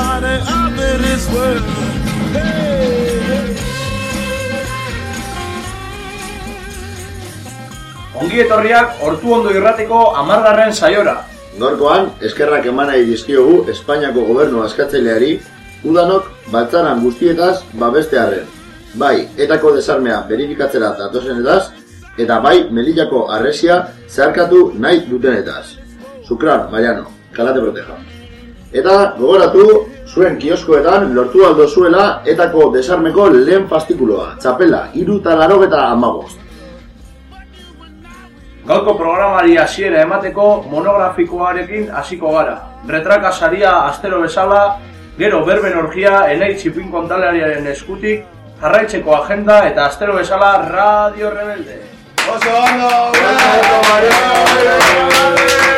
Nobody of it is worth. Hey, hey. Ongi etorriak hortu ondo irrateko amargarren saiora. Gaurkoan, eskerrak eman nahi dizkiogu Espainiako gobernu askatzaileari udanok baltzaran guztietaz babestearren. Bai, etako desarmea verifikatzera datozenetaz, eta bai, melillako arresia zeharkatu nahi dutenetaz. Sukran, Mariano, kalate proteja. Eta gogoratu, zuen kioskoetan lortu aldo zuela etako desarmeko lehen fastikuloa, txapela, iru eta larogeta amagost. Gaurko programari hasiera emateko monografikoarekin hasiko gara. Retraka saria astero bezala, gero berben orgia enei txipin kontalariaren eskutik, jarraitzeko agenda eta astero bezala Radio Rebelde. Oso ondo, All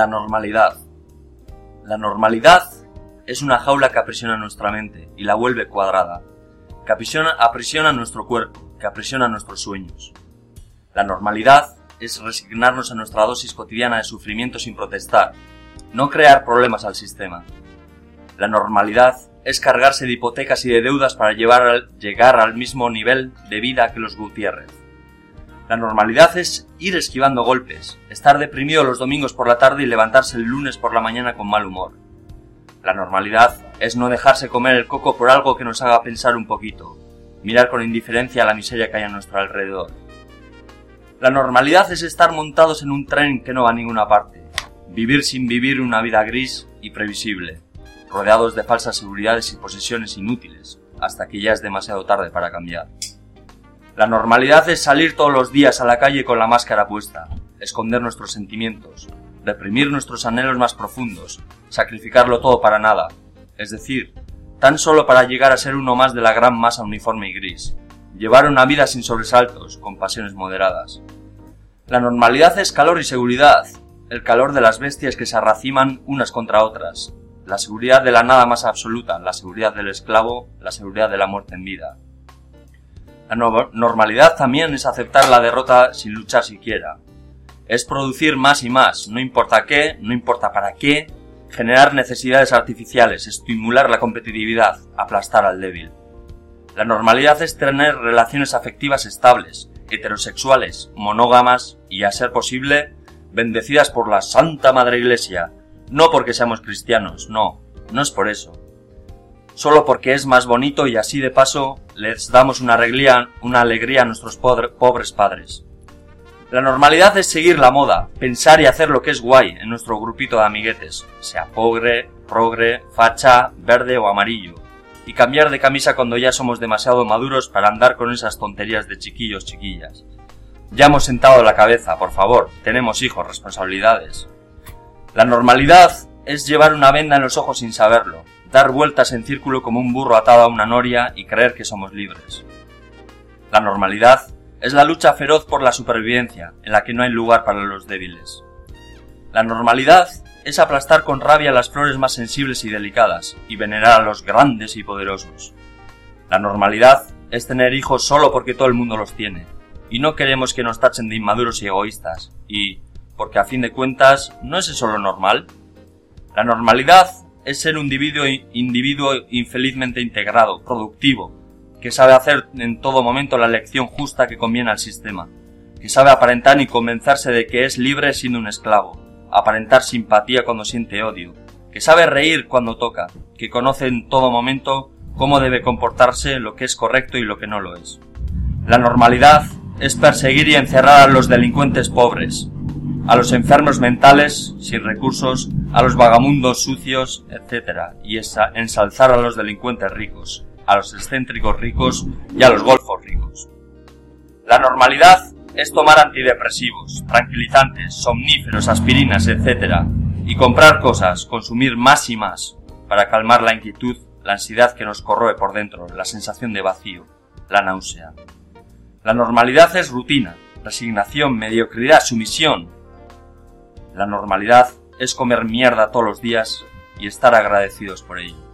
La normalidad. La normalidad es una jaula que aprisiona nuestra mente y la vuelve cuadrada, que aprisiona, nuestro cuerpo, que aprisiona nuestros sueños. La normalidad es resignarnos a nuestra dosis cotidiana de sufrimiento sin protestar, no crear problemas al sistema. La normalidad es cargarse de hipotecas y de deudas para llegar al mismo nivel de vida que los Gutiérrez. La normalidad es ir esquivando golpes, estar deprimido los domingos por la tarde y levantarse el lunes por la mañana con mal humor. La normalidad es no dejarse comer el coco por algo que nos haga pensar un poquito, mirar con indiferencia la miseria que hay a nuestro alrededor. La normalidad es estar montados en un tren que no va a ninguna parte, vivir sin vivir una vida gris y previsible, rodeados de falsas seguridades y posesiones inútiles, hasta que ya es demasiado tarde para cambiar. La normalidad es salir todos los días a la calle con la máscara puesta, esconder nuestros sentimientos, reprimir nuestros anhelos más profundos, sacrificarlo todo para nada, es decir, tan solo para llegar a ser uno más de la gran masa uniforme y gris, llevar una vida sin sobresaltos, con pasiones moderadas. La normalidad es calor y seguridad, el calor de las bestias que se arraciman unas contra otras, la seguridad de la nada más absoluta, la seguridad del esclavo, la seguridad de la muerte en vida. La normalidad también es aceptar la derrota sin luchar siquiera. Es producir más y más, no importa qué, no importa para qué, generar necesidades artificiales, estimular la competitividad, aplastar al débil. La normalidad es tener relaciones afectivas estables, heterosexuales, monógamas y, a ser posible, bendecidas por la Santa Madre Iglesia, no porque seamos cristianos, no, no es por eso solo porque es más bonito y así de paso les damos una alegría, una alegría a nuestros pobres padres. La normalidad es seguir la moda, pensar y hacer lo que es guay en nuestro grupito de amiguetes, sea pobre, progre, facha, verde o amarillo, y cambiar de camisa cuando ya somos demasiado maduros para andar con esas tonterías de chiquillos chiquillas. Ya hemos sentado la cabeza, por favor, tenemos hijos, responsabilidades. La normalidad es llevar una venda en los ojos sin saberlo, dar vueltas en círculo como un burro atado a una noria y creer que somos libres. La normalidad es la lucha feroz por la supervivencia, en la que no hay lugar para los débiles. La normalidad es aplastar con rabia las flores más sensibles y delicadas y venerar a los grandes y poderosos. La normalidad es tener hijos solo porque todo el mundo los tiene, y no queremos que nos tachen de inmaduros y egoístas, y, porque a fin de cuentas, ¿no es eso lo normal? La normalidad es ser un individuo, infelizmente integrado, productivo, que sabe hacer en todo momento la elección justa que conviene al sistema, que sabe aparentar y convencerse de que es libre siendo un esclavo, aparentar simpatía cuando siente odio, que sabe reír cuando toca, que conoce en todo momento cómo debe comportarse, lo que es correcto y lo que no lo es. La normalidad es perseguir y encerrar a los delincuentes pobres, a los enfermos mentales sin recursos, a los vagamundos sucios, etc. y ensalzar a los delincuentes ricos, a los excéntricos ricos y a los golfos ricos. La normalidad es tomar antidepresivos, tranquilizantes, somníferos, aspirinas, etc. y comprar cosas, consumir más y más, para calmar la inquietud, la ansiedad que nos corroe por dentro, la sensación de vacío, la náusea. La normalidad es rutina, resignación, mediocridad, sumisión, la normalidad es comer mierda todos los días y estar agradecidos por ello.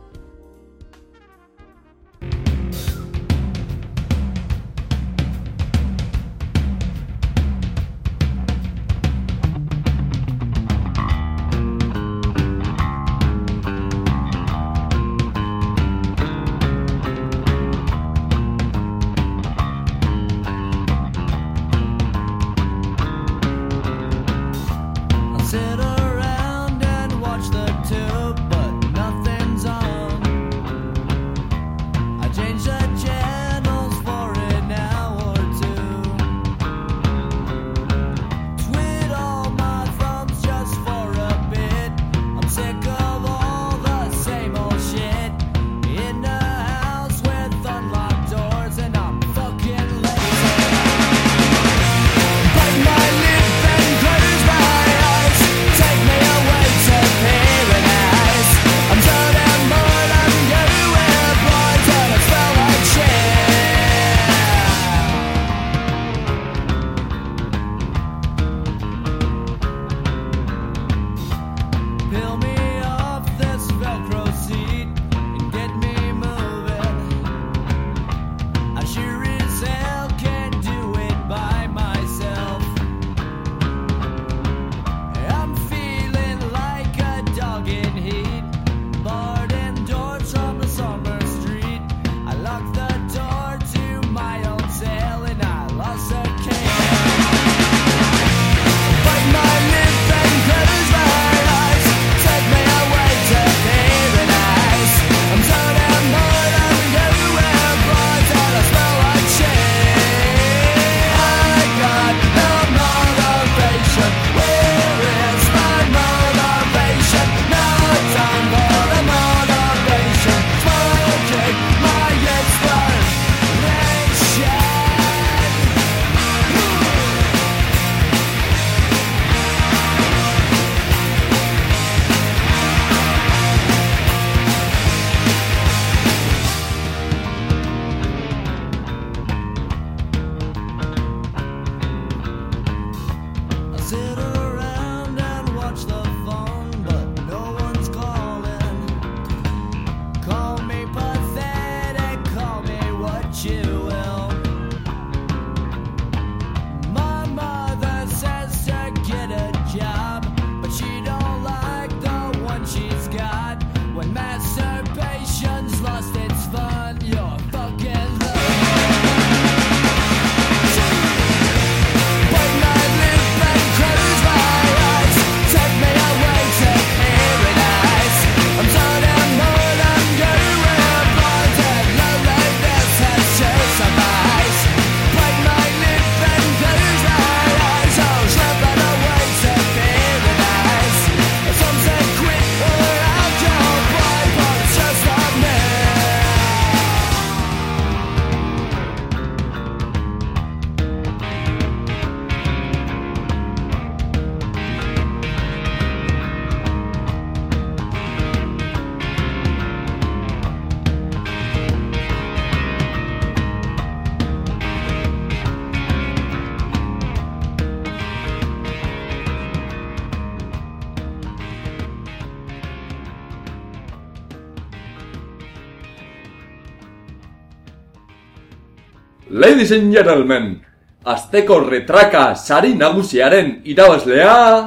Ladies and gentlemen, azteko retraka sari nagusiaren irabazlea...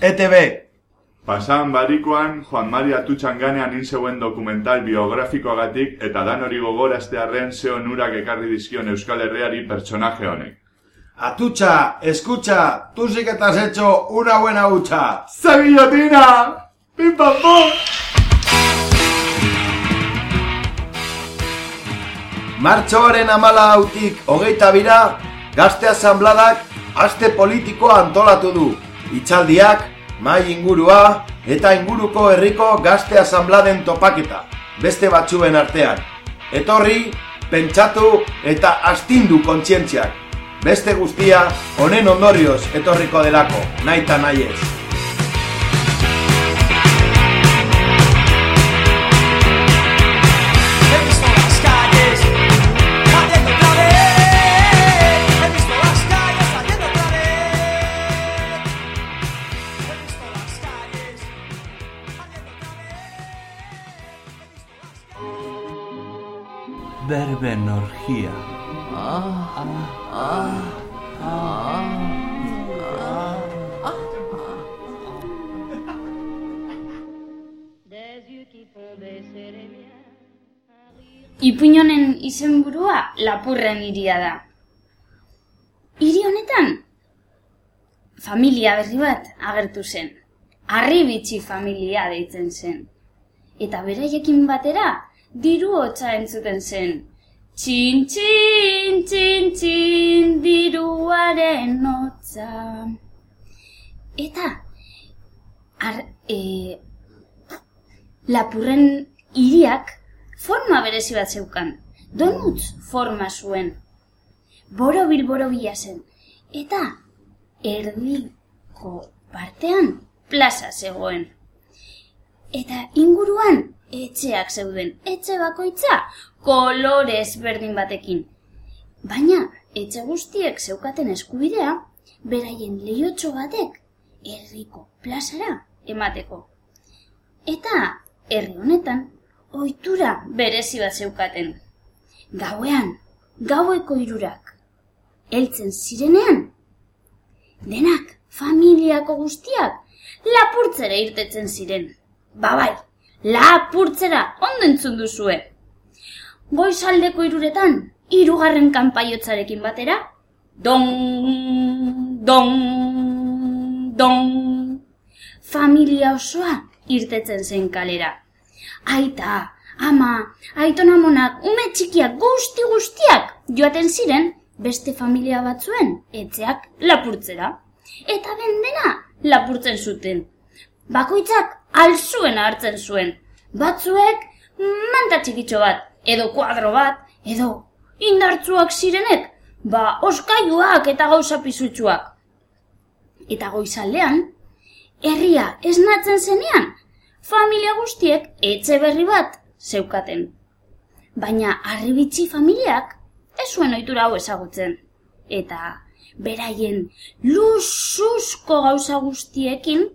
ETB. Pasan barikoan Juan Maria Tutxanganean hil zeuen dokumental biografikoagatik eta dan hori gogoraztearren ze onurak ekarri dizkion Euskal Herriari pertsonaje honek. Atutxa, escucha, tú sí que te has hecho una buena hucha. ¡Se guillotina! ¡Pim pam pum! Martxoaren amala hautik hogeita bira, gazte asambladak aste politikoa antolatu du. Itxaldiak, mai ingurua eta inguruko herriko gazte asambladen topaketa, beste batzuen artean. Etorri, pentsatu eta astindu kontzientziak. Beste guztia, honen ondorioz etorriko delako, nahi eta nahi ez. Verbenorgía. Ipuinonen izenburua lapurren hiria da. Hiri honetan, familia berri bat agertu zen. Arribitxi familia deitzen zen. Eta beraiekin batera, diru hotza entzuten zen. Txin, txin, txin, txin, diruaren hotza. Eta, ar, e, lapurren hiriak forma berezi bat zeukan. Donutz forma zuen. Borobil borobila zen. Eta erdiko partean plaza zegoen. Eta inguruan etxeak zeuden. Etxe bakoitza kolorez berdin batekin. Baina etxe guztiek zeukaten eskubidea beraien lehiotxo batek herriko plazara emateko. Eta herri honetan ohitura berezi bat zeukaten. Gauean, gaueko hirurak heltzen zirenean, denak familiako guztiak lapurtzera irtetzen ziren. Ba bai, lapurtzera ondo entzun duzue. Goizaldeko hiruretan, hirugarren kanpaiotzarekin batera, don, don, don, familia osoa irtetzen zen kalera. Aita, ama, aiton amonak, ume txikiak, guzti guztiak joaten ziren beste familia batzuen etxeak lapurtzera. Eta dendena lapurtzen zuten. Bakoitzak alzuen hartzen zuen. Batzuek manta txikitxo bat, edo kuadro bat, edo indartzuak zirenek, ba oskailuak eta gauza pisutsuak. Eta goizaldean, herria esnatzen zenean, familia guztiek etxe berri bat zeukaten. Baina arribitzi familiak ez zuen ohitura hau ezagutzen. Eta beraien lusuzko gauza guztiekin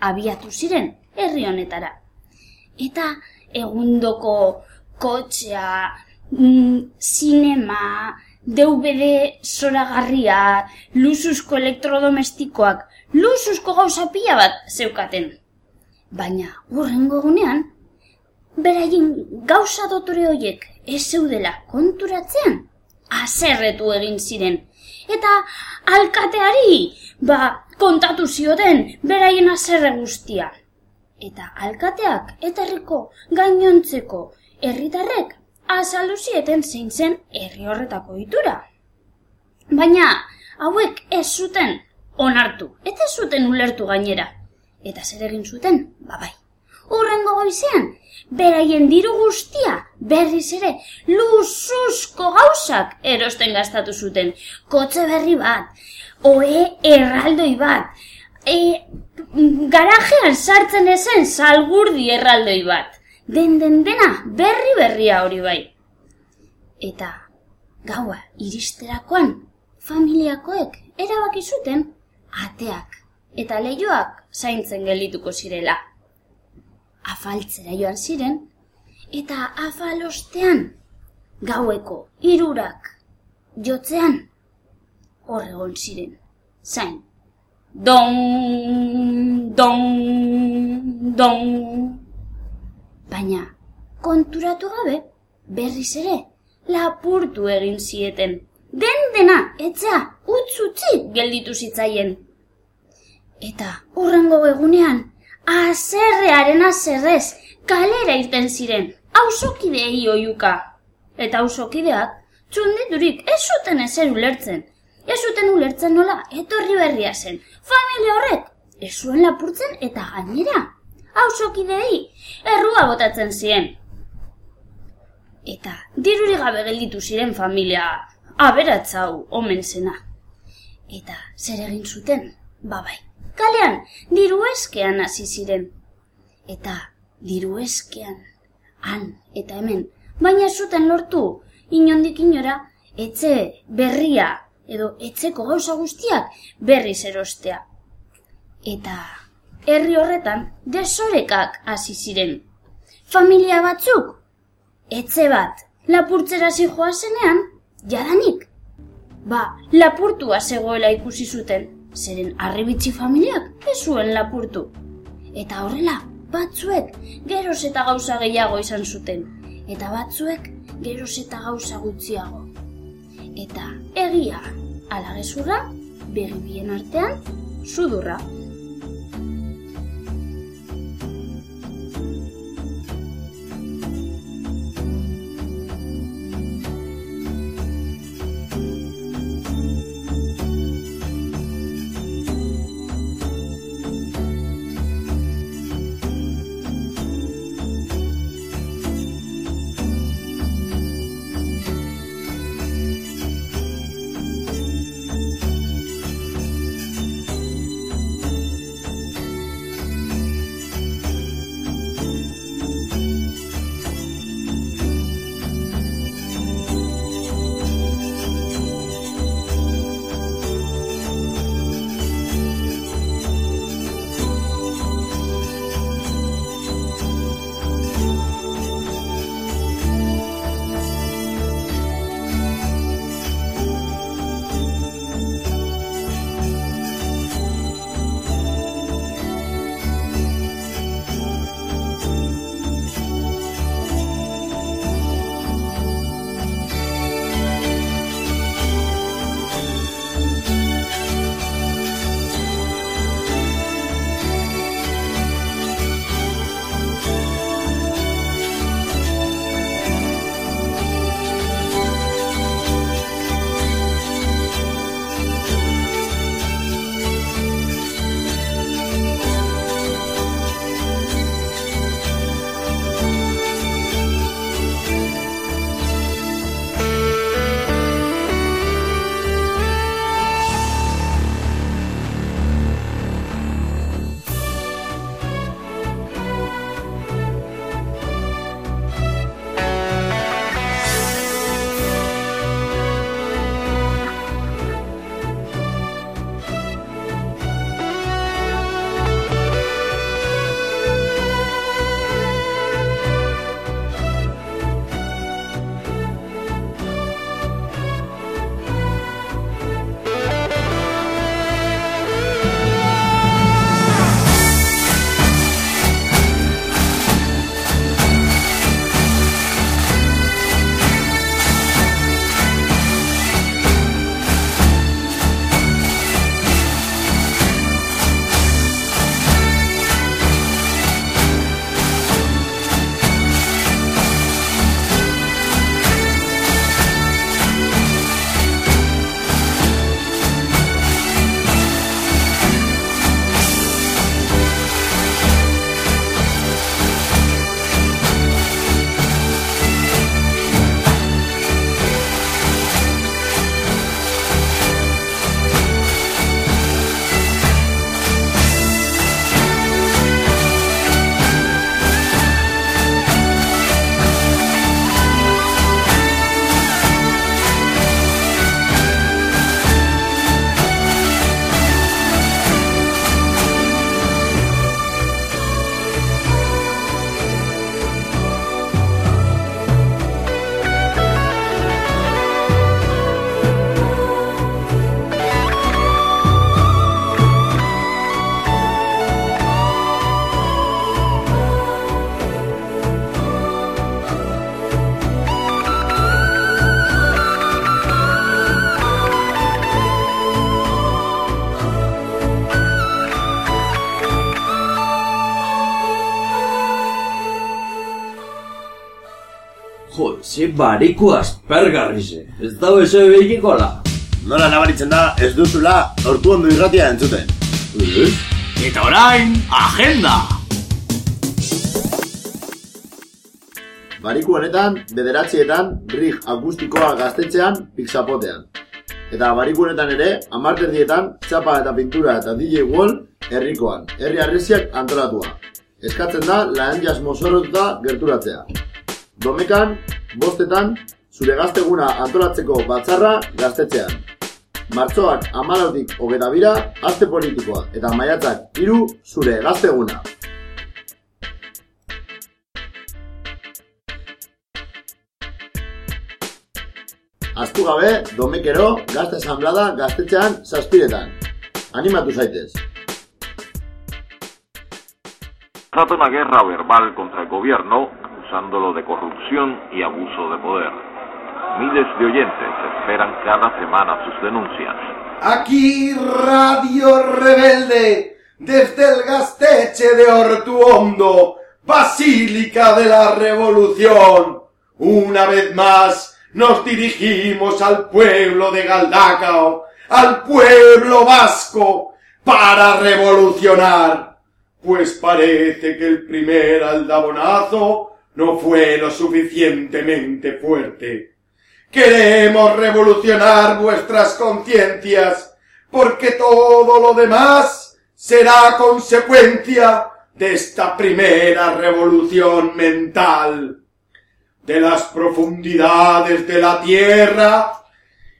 abiatu ziren herri honetara. Eta egundoko kotxea, mm, sinema, DVD zoragarria, lusuzko elektrodomestikoak, lusuzko gauza pila bat zeukaten. Baina urrengo egunean, beraien gauza dotore hoiek ez zeudela konturatzean, aserretu egin ziren. Eta alkateari, ba, kontatu zioten beraien aserre guztia. Eta alkateak eta herriko gainontzeko herritarrek azaldu zieten zein zen herri horretako itura. Baina hauek ez zuten onartu, eta ez zuten ulertu gainera. Eta zer egin zuten, babai. Urrengo goizean, beraien diru guztia berriz ere luzuzko gauzak erosten gastatu zuten. Kotxe berri bat, oe erraldoi bat, e, garajean sartzen ezen salgurdi erraldoi bat. Den den dena berri berria hori bai. Eta gaua iristerakoan familiakoek erabaki zuten ateak eta leioak zaintzen geldituko zirela. Afaltzera joan ziren eta afalostean gaueko irurak jotzean hor egon ziren, zain. Don, don, don. Baina, konturatu gabe, berriz ere, lapurtu egin zieten. Den dena, etza, utz utzi gelditu zitzaien. Eta urrengo egunean, azerrearen azerrez, kalera irten ziren, auzokideei oiuka. Eta auzokideak, txunditurik ez zuten ezer ulertzen. Ez zuten ulertzen nola, etorri berria zen. Familia horrek, ez zuen lapurtzen eta gainera. Auzokideei, errua botatzen ziren. Eta diruri gabe gelditu ziren familia aberatzau omen zena. Eta zer egin zuten? Babai, kalean diru eskean hasi ziren. Eta diru eskean, han eta hemen, baina zuten lortu inondik inora etxe berria edo etxeko gauza guztiak berriz erostea. Eta herri horretan desorekak hasi ziren. Familia batzuk etxe bat lapurtzera zijoa jadanik. Ba, lapurtua zegoela ikusi zuten, zeren arribitzi familiak ez zuen lapurtu. Eta horrela, batzuek geroz eta gauza gehiago izan zuten, eta batzuek geroz eta gauza gutxiago. Eta egia, ala gezurra, begi bien artean, sudurra. Ze bariku aspergarri ze, ez da beso behikola. Nola nabaritzen da ez duzula hortu ondo irratia entzuten. Eta orain, agenda! Bariku honetan, bederatzietan, rig akustikoa gaztetxean, pixapotean. Eta bariku honetan ere, amarterdietan, txapa eta pintura eta DJ Wall, herrikoan, herri arreziak antolatua. Eskatzen da, lahan jas mozorrotuta gerturatzea. Domekan, bostetan, zure gazteguna antolatzeko batzarra gaztetxean. Martxoak amalautik hogeta bira, azte politikoa, eta maiatzak hiru zure gazteguna. Aztu gabe, domekero, gazte asamblada gaztetxean zazpiretan. Animatu zaitez. Trata una guerra verbal contra el gobierno, acusándolo de corrupción y abuso de poder. Miles de oyentes esperan cada semana sus denuncias. Aquí Radio Rebelde, desde el Gasteche de Ortuondo, Basílica de la Revolución. Una vez más nos dirigimos al pueblo de Galdacao, al pueblo vasco, para revolucionar. Pues parece que el primer aldabonazo no fue lo suficientemente fuerte. Queremos revolucionar vuestras conciencias, porque todo lo demás será consecuencia de esta primera revolución mental. De las profundidades de la tierra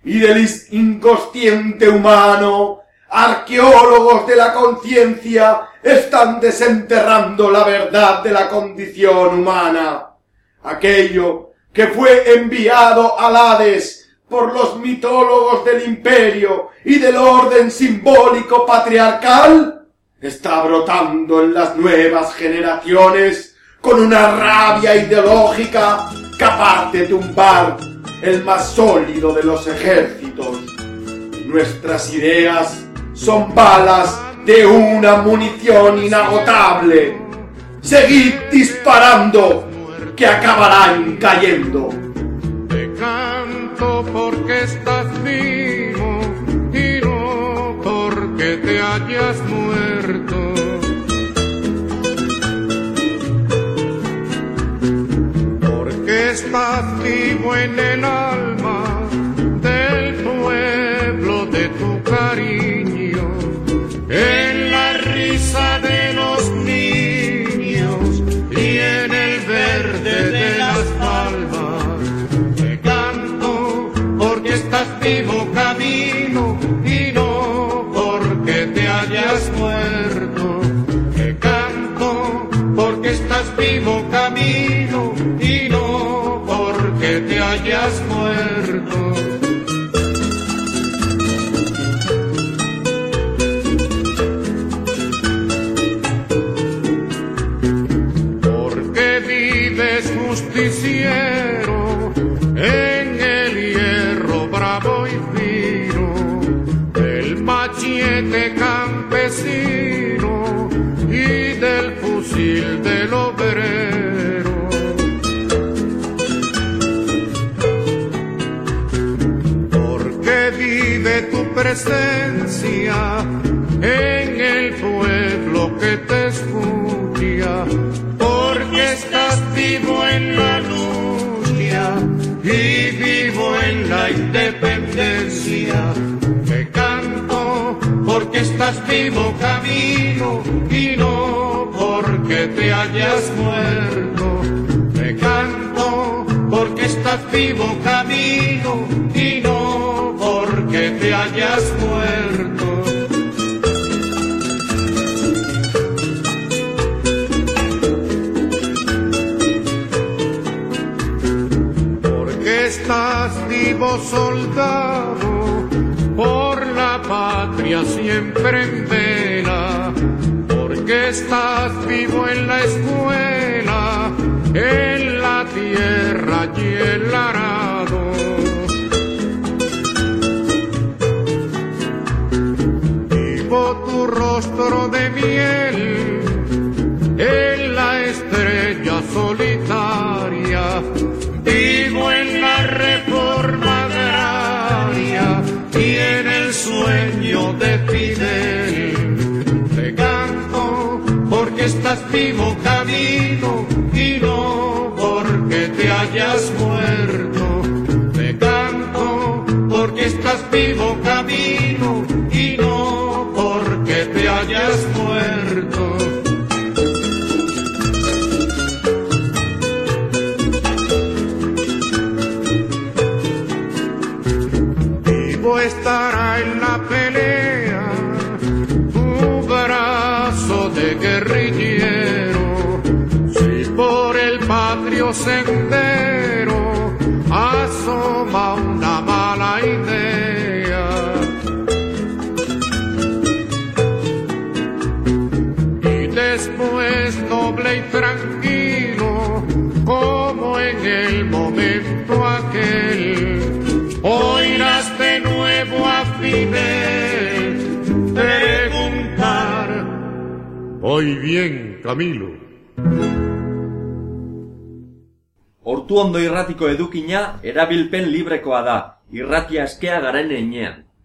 y del inconsciente humano, arqueólogos de la conciencia están desenterrando la verdad de la condición humana. Aquello que fue enviado al Hades por los mitólogos del imperio y del orden simbólico patriarcal, está brotando en las nuevas generaciones con una rabia ideológica capaz de tumbar el más sólido de los ejércitos. Nuestras ideas son balas de una munición inagotable. Seguid disparando, que acabarán cayendo. Te canto porque estás vivo y no porque te hayas muerto. Porque estás vivo en el alma vivo camino y no porque te hayas muerto. Te canto porque estás vivo camino y no porque te hayas muerto. Fusil del obrero. Porque vive tu presencia en el pueblo que te escucha, porque estás vivo en la lucha y vivo en la independencia. Te canto porque estás vivo camino y no porque te hayas muerto. Te canto porque estás vivo camino y no porque te hayas muerto. Porque estás vivo soldado, por la patria siempre en vela que estás vivo en la escuela, en la tierra y el arado. Vivo tu rostro de miel en la estrella solitaria, vivo en la reforma agraria y en el sueño de Fidel estás vivo camino y no porque te hayas muerto. Te canto porque estás vivo camino Hoy bien, Camilo. Hortu ondo irratiko edukina erabilpen librekoa da, irratia eskea garen einean.